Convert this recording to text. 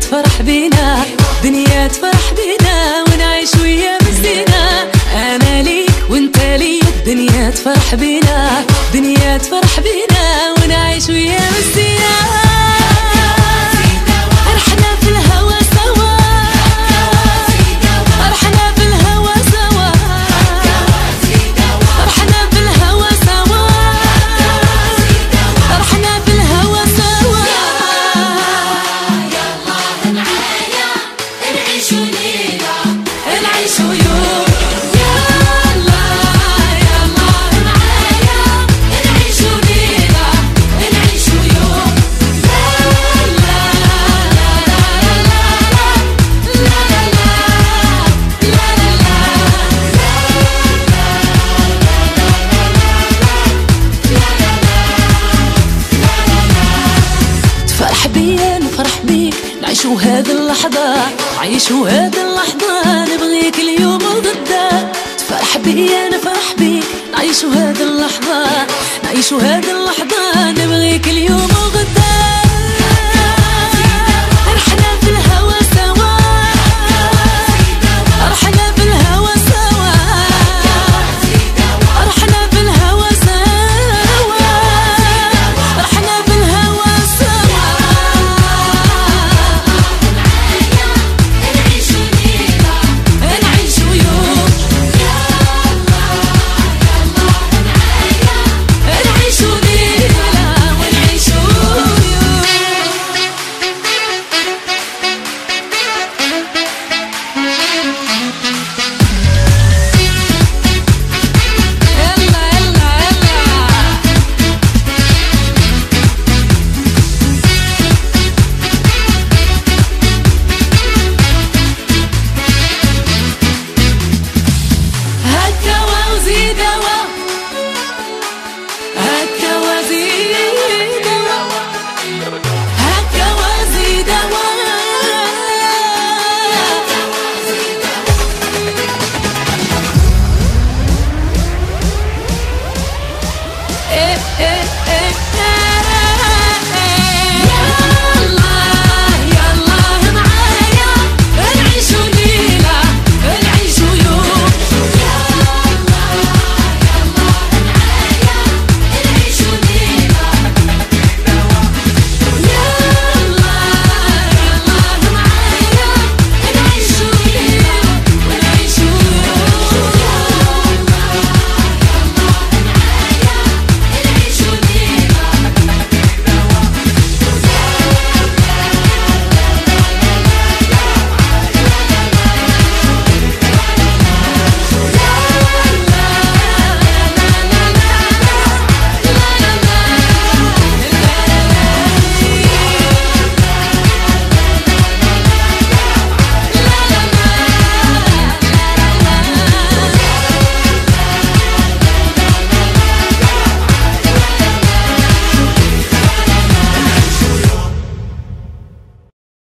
تفرح بينا دنيا تفرح بينا ونعيش ويا مزينا. أنا ليك وأنت لي دنيا تفرح بينا دنيا تفرح بينا ونعيش ويا مزينا. عيشوا هذه اللحظة عيشوا هذه اللحظة نبغيك اليوم وغدا تفرح بي أنا فرح بيك نعيشوا هذه اللحظة نعيشوا هذه اللحظة